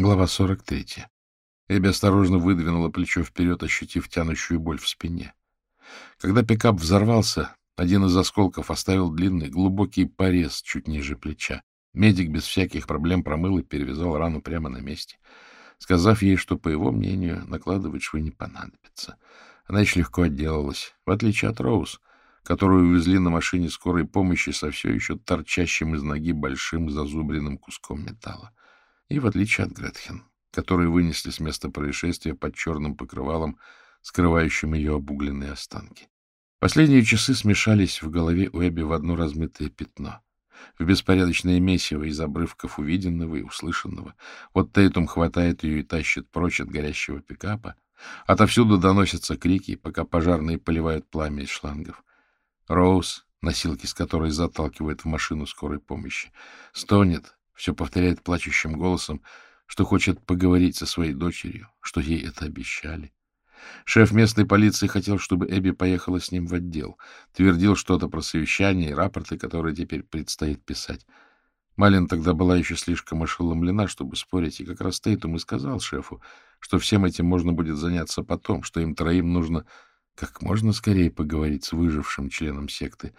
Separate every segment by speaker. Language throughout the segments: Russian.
Speaker 1: Глава 43. Эбби осторожно выдвинула плечо вперед, ощутив тянущую боль в спине. Когда пикап взорвался, один из осколков оставил длинный, глубокий порез чуть ниже плеча. Медик без всяких проблем промыл и перевязал рану прямо на месте, сказав ей, что, по его мнению, накладывать швы не понадобится. Она еще легко отделалась, в отличие от Роуз, которую увезли на машине скорой помощи со все еще торчащим из ноги большим зазубренным куском металла и в отличие от Гретхен, которую вынесли с места происшествия под черным покрывалом, скрывающим ее обугленные останки. Последние часы смешались в голове у Эбби в одно размытое пятно, в беспорядочное месиво из обрывков увиденного и услышанного. Вот Тейтум хватает ее и тащит прочь от горящего пикапа. Отовсюду доносятся крики, пока пожарные поливают пламя из шлангов. Роуз, носилки с которой заталкивает в машину скорой помощи, стонет, все повторяет плачущим голосом, что хочет поговорить со своей дочерью, что ей это обещали. Шеф местной полиции хотел, чтобы Эбби поехала с ним в отдел. Твердил что-то про совещания и рапорты, которые теперь предстоит писать. Малин тогда была еще слишком ошеломлена, чтобы спорить, и как раз Тейтум и сказал шефу, что всем этим можно будет заняться потом, что им троим нужно как можно скорее поговорить с выжившим членом секты,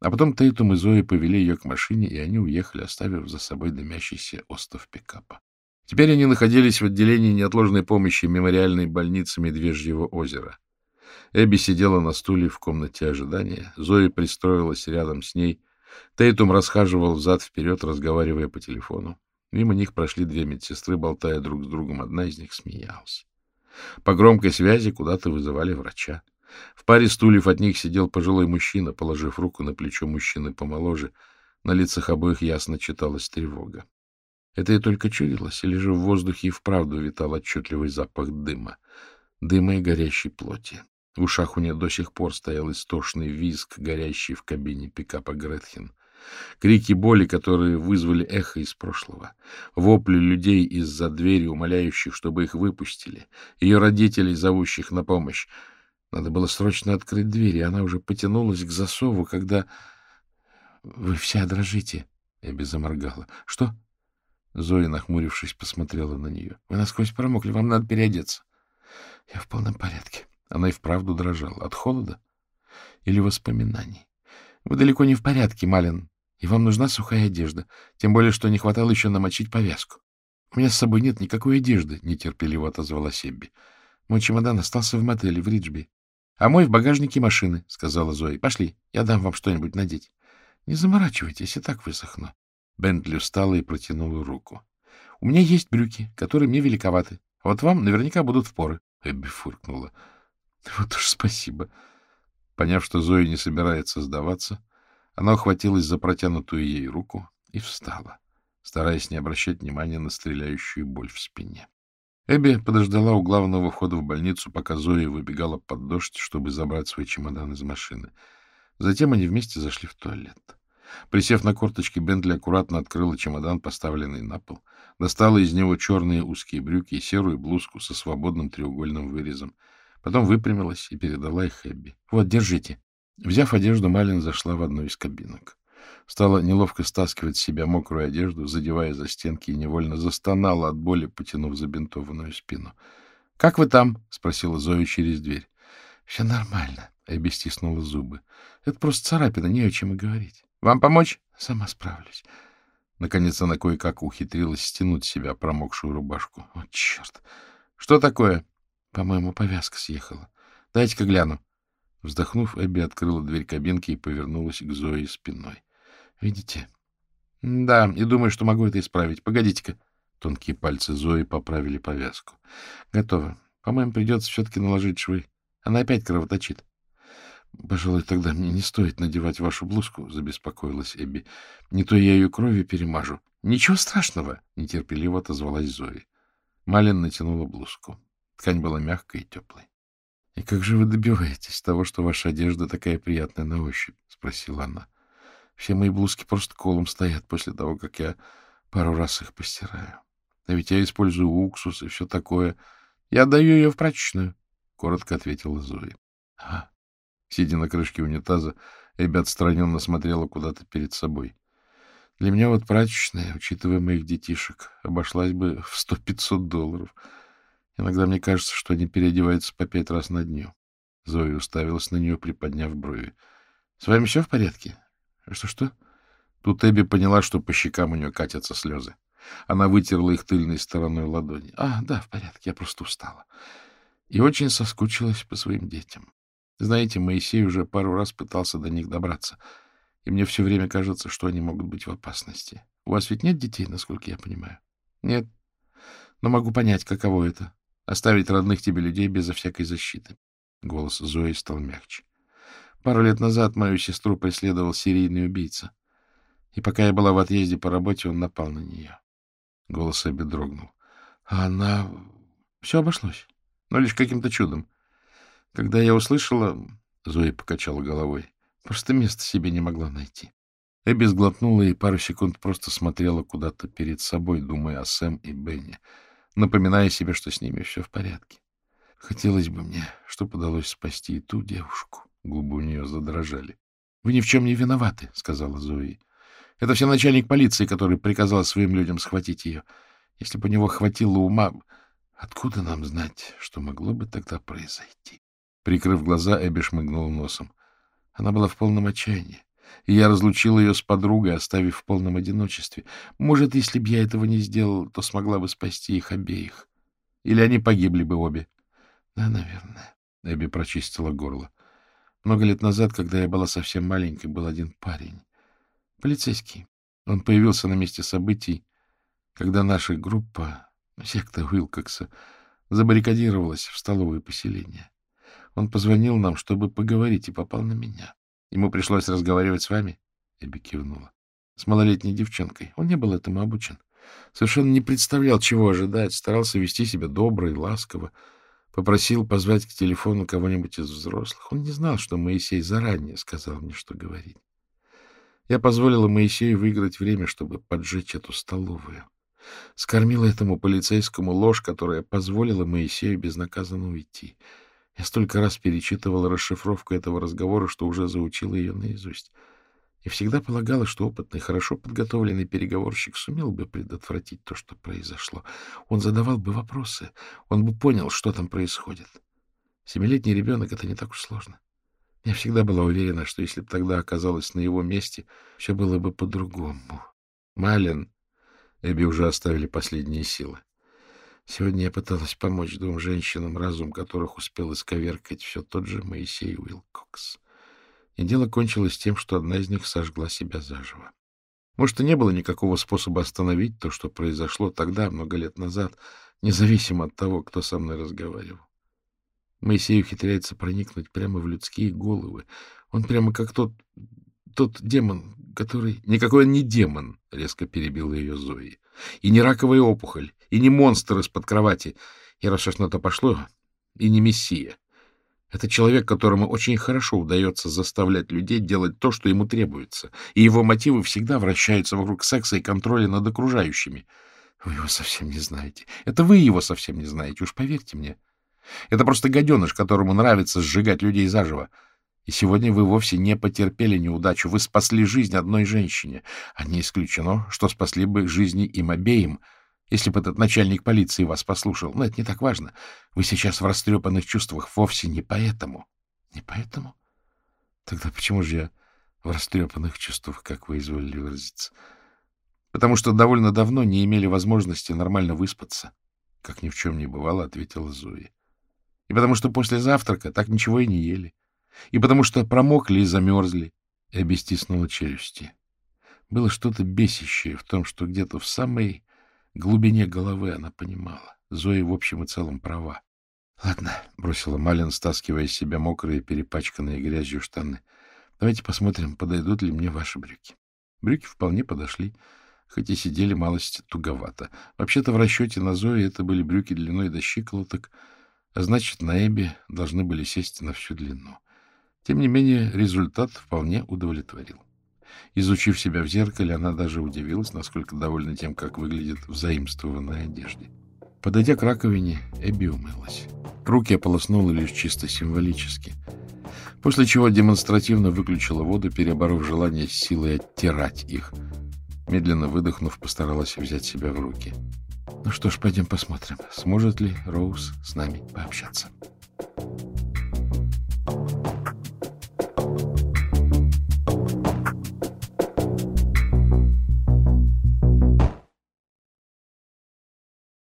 Speaker 1: а потом Тейтум и Зои повели ее к машине, и они уехали, оставив за собой дымящийся остов пикапа. Теперь они находились в отделении неотложной помощи мемориальной больницы Медвежьего озера. Эбби сидела на стуле в комнате ожидания. Зои пристроилась рядом с ней. Тейтум расхаживал взад-вперед, разговаривая по телефону. Мимо них прошли две медсестры, болтая друг с другом. Одна из них смеялась. По громкой связи куда-то вызывали врача. В паре стульев от них сидел пожилой мужчина, положив руку на плечо мужчины помоложе. На лицах обоих ясно читалась тревога. Это и только чудилось, или же в воздухе и вправду витал отчетливый запах дыма. Дыма и горящей плоти. В ушах у нее до сих пор стоял истошный визг, горящий в кабине пикапа Гретхен. Крики боли, которые вызвали эхо из прошлого. Вопли людей из-за двери, умоляющих, чтобы их выпустили. Ее родителей, зовущих на помощь. Надо было срочно открыть дверь, и она уже потянулась к засову, когда... — Вы вся дрожите, — Эбби заморгала. — Что? Зоя, нахмурившись, посмотрела на нее. — Вы насквозь промокли, вам надо переодеться. — Я в полном порядке. Она и вправду дрожала. От холода или воспоминаний? — Вы далеко не в порядке, Малин, и вам нужна сухая одежда, тем более, что не хватало еще намочить повязку. — У меня с собой нет никакой одежды, — нетерпеливо отозвалась Эбби. Мой чемодан остался в мотеле в Риджби. — А мой в багажнике машины, — сказала Зои. — Пошли, я дам вам что-нибудь надеть. — Не заморачивайтесь, и так высохну. Бентли встала и протянула руку. — У меня есть брюки, которые мне великоваты. А вот вам наверняка будут впоры. Эбби фыркнула. — Вот уж спасибо. Поняв, что Зоя не собирается сдаваться, она ухватилась за протянутую ей руку и встала, стараясь не обращать внимания на стреляющую боль в спине. Эбби подождала у главного входа в больницу, пока Зоя выбегала под дождь, чтобы забрать свой чемодан из машины. Затем они вместе зашли в туалет. Присев на корточки, Бентли аккуратно открыла чемодан, поставленный на пол, достала из него черные узкие брюки и серую блузку со свободным треугольным вырезом. Потом выпрямилась и передала их Эбби. — Вот, держите. Взяв одежду, Малин зашла в одну из кабинок. Стала неловко стаскивать с себя мокрую одежду, задевая за стенки, и невольно застонала от боли, потянув забинтованную спину. — Как вы там? — спросила Зоя через дверь. — Все нормально, — Эбби стиснула зубы. — Это просто царапина, не о чем и говорить. — Вам помочь? — Сама справлюсь. Наконец она кое-как ухитрилась стянуть с себя промокшую рубашку. — О, черт! — Что такое? — По-моему, повязка съехала. — Дайте-ка гляну. Вздохнув, Эбби открыла дверь кабинки и повернулась к Зое спиной. Видите? — Да, и думаю, что могу это исправить. Погодите-ка. Тонкие пальцы Зои поправили повязку. — Готово. По-моему, придется все-таки наложить швы. Она опять кровоточит. — Пожалуй, тогда мне не стоит надевать вашу блузку, — забеспокоилась Эбби. — Не то я ее кровью перемажу. — Ничего страшного, — нетерпеливо отозвалась Зои. Малин натянула блузку. Ткань была мягкой и теплой. — И как же вы добиваетесь того, что ваша одежда такая приятная на ощупь? — спросила она. — все мои блузки просто колом стоят после того, как я пару раз их постираю. А ведь я использую уксус и все такое. Я отдаю ее в прачечную, — коротко ответила Зоя. — Ага. Сидя на крышке унитаза, Эбби отстраненно смотрела куда-то перед собой. Для меня вот прачечная, учитывая моих детишек, обошлась бы в сто-пятьсот долларов. Иногда мне кажется, что они переодеваются по пять раз на дню. Зоя уставилась на нее, приподняв брови. — С вами все в порядке? — Что-что? Тут Эбби поняла, что по щекам у нее катятся слезы. Она вытерла их тыльной стороной ладони. — А, да, в порядке, я просто устала. И очень соскучилась по своим детям. Знаете, Моисей уже пару раз пытался до них добраться, и мне все время кажется, что они могут быть в опасности. У вас ведь нет детей, насколько я понимаю? — Нет. Но могу понять, каково это — оставить родных тебе людей безо всякой защиты. Голос Зои стал мягче. Пару лет назад мою сестру преследовал серийный убийца. И пока я была в отъезде по работе, он напал на нее. Голос Эбби дрогнул. А она... Все обошлось. Но лишь каким-то чудом. Когда я услышала... Зоя покачала головой. Просто места себе не могла найти. Эбби сглотнула и пару секунд просто смотрела куда-то перед собой, думая о Сэм и Бенни, напоминая себе, что с ними все в порядке. Хотелось бы мне, чтобы удалось спасти и ту девушку. Губы у нее задрожали. — Вы ни в чем не виноваты, — сказала Зои. — Это все начальник полиции, который приказал своим людям схватить ее. Если бы у него хватило ума... Откуда нам знать, что могло бы тогда произойти? Прикрыв глаза, Эбби шмыгнул носом. Она была в полном отчаянии, и я разлучил ее с подругой, оставив в полном одиночестве. Может, если б я этого не сделал, то смогла бы спасти их обеих. Или они погибли бы обе. Да, наверное. Эбби прочистила горло. Много лет назад, когда я была совсем маленькой, был один парень. Полицейский. Он появился на месте событий, когда наша группа, секта Уилкокса, забаррикадировалась в столовое поселение. Он позвонил нам, чтобы поговорить, и попал на меня. Ему пришлось разговаривать с вами? Эбби кивнула. С малолетней девчонкой. Он не был этому обучен. Совершенно не представлял, чего ожидать, старался вести себя добро и ласково. Попросил позвать к телефону кого-нибудь из взрослых. Он не знал, что Моисей заранее сказал мне, что говорить. Я позволила Моисею выиграть время, чтобы поджечь эту столовую. Скормила этому полицейскому ложь, которая позволила Моисею безнаказанно уйти. Я столько раз перечитывала расшифровку этого разговора, что уже заучила ее наизусть. И всегда полагала, что опытный, хорошо подготовленный переговорщик сумел бы предотвратить то, что произошло. Он задавал бы вопросы, он бы понял, что там происходит. Семилетний ребенок — это не так уж сложно. Я всегда была уверена, что если бы тогда оказалась на его месте, все было бы по-другому. Малин, Эбби уже оставили последние силы. Сегодня я пыталась помочь двум женщинам, разум которых успел исковеркать все тот же Моисей Уилкокс. И дело кончилось тем, что одна из них сожгла себя заживо. Может, и не было никакого способа остановить то, что произошло тогда, много лет назад, независимо от того, кто со мной разговаривал. Моисей ухитряется проникнуть прямо в людские головы. Он прямо как тот, тот демон, который... Никакой он не демон, — резко перебила ее Зои. И не раковая опухоль, и не монстр из-под кровати. И раз уж на то пошло, и не мессия. Это человек, которому очень хорошо удается заставлять людей делать то, что ему требуется, и его мотивы всегда вращаются вокруг секса и контроля над окружающими. Вы его совсем не знаете. Это вы его совсем не знаете, уж поверьте мне. Это просто гаденыш, которому нравится сжигать людей заживо. И сегодня вы вовсе не потерпели неудачу. Вы спасли жизнь одной женщине. А не исключено, что спасли бы жизни им обеим — если бы этот начальник полиции вас послушал. Но это не так важно. Вы сейчас в растрепанных чувствах вовсе не поэтому. Не поэтому? Тогда почему же я в растрепанных чувствах, как вы изволили выразиться? Потому что довольно давно не имели возможности нормально выспаться. Как ни в чем не бывало, ответила Зои. И потому что после завтрака так ничего и не ели. И потому что промокли и замерзли. И обестиснула челюсти. Было что-то бесящее в том, что где-то в самой глубине головы она понимала. Зоя в общем и целом права. — Ладно, — бросила Малин, стаскивая с себя мокрые, перепачканные грязью штаны. — Давайте посмотрим, подойдут ли мне ваши брюки. Брюки вполне подошли, хоть и сидели малость туговато. Вообще-то в расчете на Зои это были брюки длиной до щиколоток, а значит, на Эбби должны были сесть на всю длину. Тем не менее, результат вполне удовлетворил. Изучив себя в зеркале, она даже удивилась, насколько довольна тем, как выглядит в заимствованной одежде. Подойдя к раковине, Эбби умылась. Руки ополоснула лишь чисто символически, после чего демонстративно выключила воду, переборов желание с силой оттирать их. Медленно выдохнув, постаралась взять себя в руки. Ну что ж, пойдем посмотрим, сможет ли Роуз с нами пообщаться.